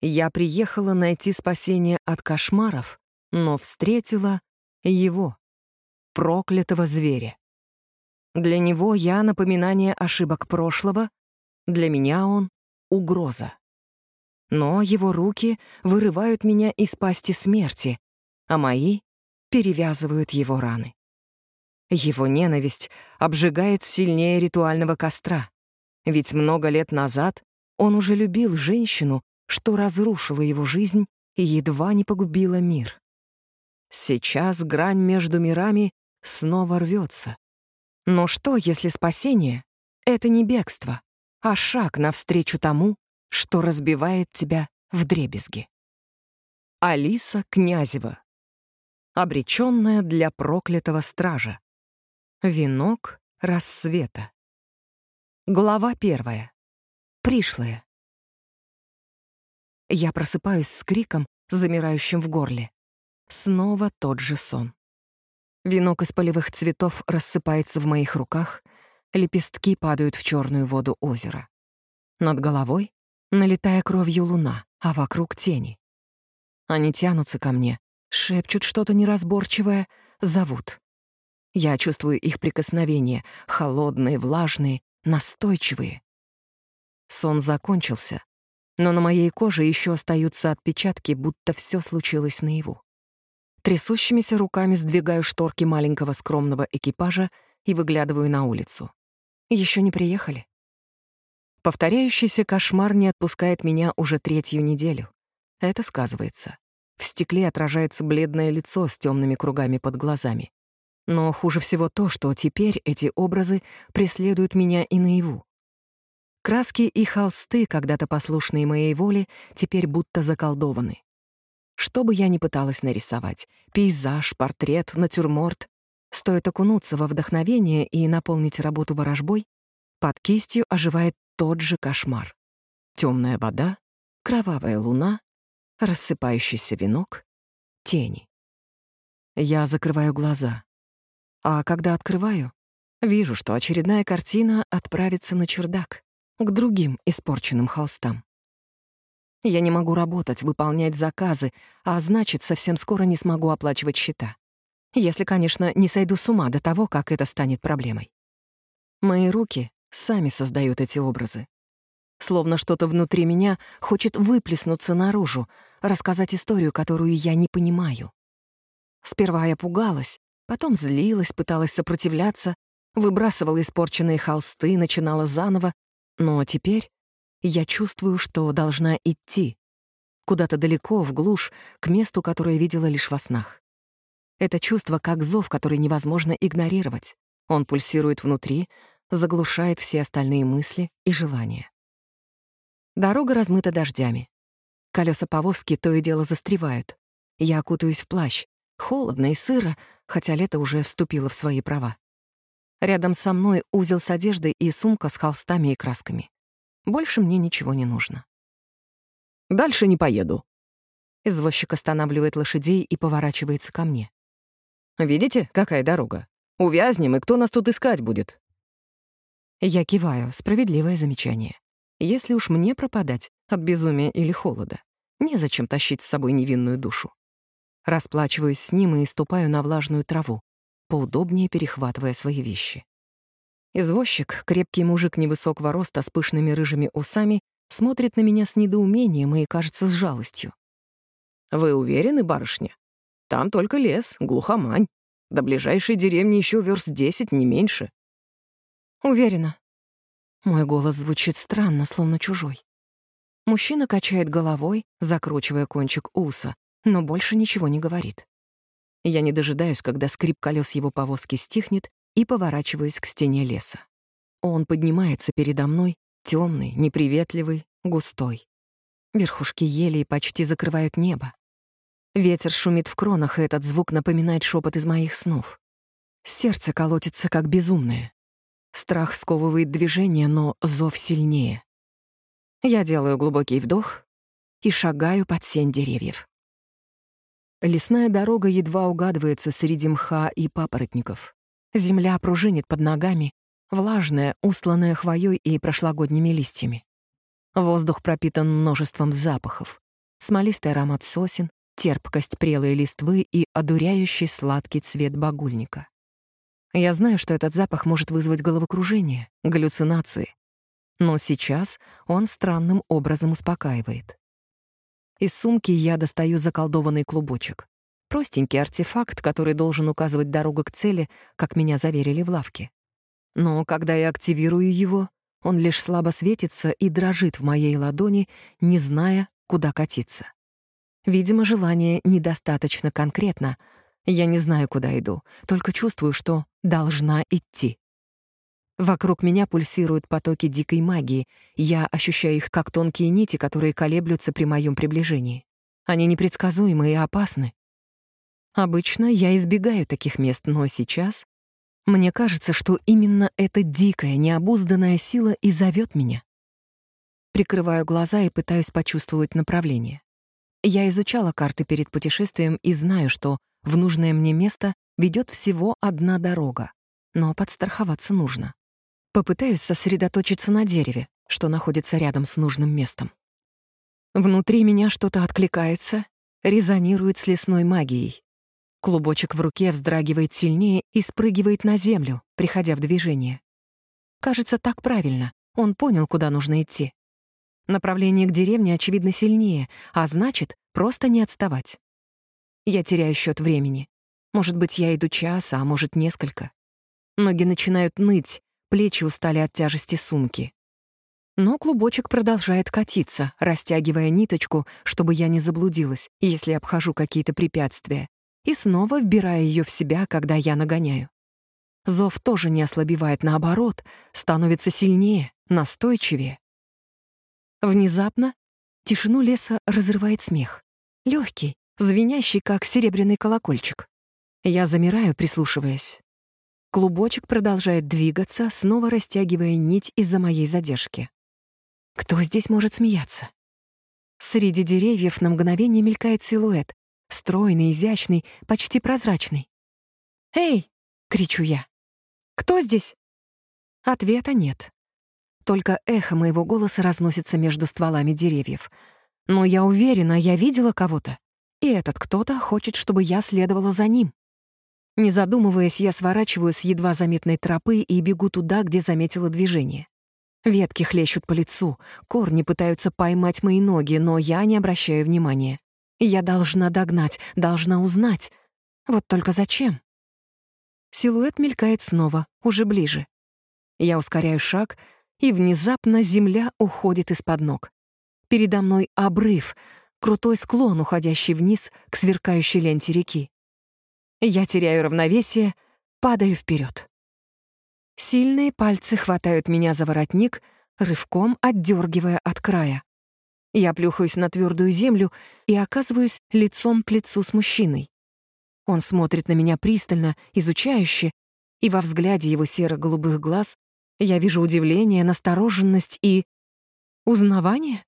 Я приехала найти спасение от кошмаров, но встретила его, проклятого зверя. Для него я напоминание ошибок прошлого, для меня он — угроза. Но его руки вырывают меня из пасти смерти, а мои перевязывают его раны. Его ненависть обжигает сильнее ритуального костра, ведь много лет назад он уже любил женщину, что разрушила его жизнь и едва не погубила мир. Сейчас грань между мирами снова рвется. Но что, если спасение — это не бегство, а шаг навстречу тому, что разбивает тебя в дребезги? Алиса Князева. Обреченная для проклятого стража. Венок рассвета. Глава первая. Пришлая. Я просыпаюсь с криком, замирающим в горле. Снова тот же сон. Венок из полевых цветов рассыпается в моих руках, лепестки падают в черную воду озера. Над головой налетая кровью луна, а вокруг тени. Они тянутся ко мне, шепчут что-то неразборчивое, зовут. Я чувствую их прикосновения, холодные, влажные, настойчивые. Сон закончился, но на моей коже еще остаются отпечатки, будто все случилось наяву. Трясущимися руками сдвигаю шторки маленького скромного экипажа и выглядываю на улицу. Еще не приехали. Повторяющийся кошмар не отпускает меня уже третью неделю. Это сказывается. В стекле отражается бледное лицо с темными кругами под глазами. Но хуже всего то, что теперь эти образы преследуют меня и наяву. Краски и холсты, когда-то послушные моей воле, теперь будто заколдованы. Что бы я ни пыталась нарисовать — пейзаж, портрет, натюрморт — стоит окунуться во вдохновение и наполнить работу ворожбой, под кистью оживает тот же кошмар. Темная вода, кровавая луна, рассыпающийся венок, тени. Я закрываю глаза. А когда открываю, вижу, что очередная картина отправится на чердак, к другим испорченным холстам. Я не могу работать, выполнять заказы, а значит, совсем скоро не смогу оплачивать счета. Если, конечно, не сойду с ума до того, как это станет проблемой. Мои руки сами создают эти образы. Словно что-то внутри меня хочет выплеснуться наружу, рассказать историю, которую я не понимаю. Сперва я пугалась, Потом злилась, пыталась сопротивляться, выбрасывала испорченные холсты, начинала заново. Но теперь я чувствую, что должна идти. Куда-то далеко, в глушь, к месту, которое видела лишь во снах. Это чувство как зов, который невозможно игнорировать. Он пульсирует внутри, заглушает все остальные мысли и желания. Дорога размыта дождями. Колеса повозки то и дело застревают. Я окутаюсь в плащ. Холодно и сыро, хотя лето уже вступило в свои права. Рядом со мной узел с одеждой и сумка с холстами и красками. Больше мне ничего не нужно. «Дальше не поеду». Извозчик останавливает лошадей и поворачивается ко мне. «Видите, какая дорога? Увязнем, и кто нас тут искать будет?» Я киваю, справедливое замечание. Если уж мне пропадать от безумия или холода, незачем тащить с собой невинную душу. Расплачиваюсь с ним и ступаю на влажную траву, поудобнее перехватывая свои вещи. Извозчик, крепкий мужик невысокого роста с пышными рыжими усами, смотрит на меня с недоумением и, кажется, с жалостью. «Вы уверены, барышня? Там только лес, глухомань. До ближайшей деревни еще верст десять, не меньше». «Уверена». Мой голос звучит странно, словно чужой. Мужчина качает головой, закручивая кончик уса, но больше ничего не говорит. Я не дожидаюсь, когда скрип колес его повозки стихнет, и поворачиваюсь к стене леса. Он поднимается передо мной, темный, неприветливый, густой. Верхушки елей почти закрывают небо. Ветер шумит в кронах, и этот звук напоминает шепот из моих снов. Сердце колотится, как безумное. Страх сковывает движение, но зов сильнее. Я делаю глубокий вдох и шагаю под сень деревьев. Лесная дорога едва угадывается среди мха и папоротников. Земля пружинит под ногами, влажная, устланная хвоей и прошлогодними листьями. Воздух пропитан множеством запахов. смолистый аромат сосен, терпкость прелой листвы и одуряющий сладкий цвет багульника. Я знаю, что этот запах может вызвать головокружение, галлюцинации. Но сейчас он странным образом успокаивает. Из сумки я достаю заколдованный клубочек. Простенький артефакт, который должен указывать дорогу к цели, как меня заверили в лавке. Но когда я активирую его, он лишь слабо светится и дрожит в моей ладони, не зная, куда катиться. Видимо, желание недостаточно конкретно. Я не знаю, куда иду, только чувствую, что должна идти. Вокруг меня пульсируют потоки дикой магии. Я ощущаю их как тонкие нити, которые колеблются при моем приближении. Они непредсказуемы и опасны. Обычно я избегаю таких мест, но сейчас мне кажется, что именно эта дикая, необузданная сила и зовет меня. Прикрываю глаза и пытаюсь почувствовать направление. Я изучала карты перед путешествием и знаю, что в нужное мне место ведет всего одна дорога, но подстраховаться нужно. Попытаюсь сосредоточиться на дереве, что находится рядом с нужным местом. Внутри меня что-то откликается, резонирует с лесной магией. Клубочек в руке вздрагивает сильнее и спрыгивает на землю, приходя в движение. Кажется, так правильно. Он понял, куда нужно идти. Направление к деревне, очевидно, сильнее, а значит, просто не отставать. Я теряю счет времени. Может быть, я иду час, а может, несколько. Ноги начинают ныть, плечи устали от тяжести сумки. Но клубочек продолжает катиться, растягивая ниточку, чтобы я не заблудилась, если обхожу какие-то препятствия, и снова вбирая ее в себя, когда я нагоняю. Зов тоже не ослабевает, наоборот, становится сильнее, настойчивее. Внезапно тишину леса разрывает смех. легкий, звенящий, как серебряный колокольчик. Я замираю, прислушиваясь. Клубочек продолжает двигаться, снова растягивая нить из-за моей задержки. Кто здесь может смеяться? Среди деревьев на мгновение мелькает силуэт, Стройный, изящный, почти прозрачный. «Эй!» — кричу я. «Кто здесь?» Ответа нет. Только эхо моего голоса разносится между стволами деревьев. Но я уверена, я видела кого-то. И этот кто-то хочет, чтобы я следовала за ним. Не задумываясь, я сворачиваю с едва заметной тропы и бегу туда, где заметила движение. Ветки хлещут по лицу, корни пытаются поймать мои ноги, но я не обращаю внимания. Я должна догнать, должна узнать. Вот только зачем? Силуэт мелькает снова, уже ближе. Я ускоряю шаг, и внезапно земля уходит из-под ног. Передо мной обрыв, крутой склон, уходящий вниз к сверкающей ленте реки. Я теряю равновесие, падаю вперед. Сильные пальцы хватают меня за воротник, рывком отдергивая от края. Я плюхаюсь на твердую землю и оказываюсь лицом к лицу с мужчиной. Он смотрит на меня пристально, изучающе, и во взгляде его серо-голубых глаз я вижу удивление, настороженность и... узнавание?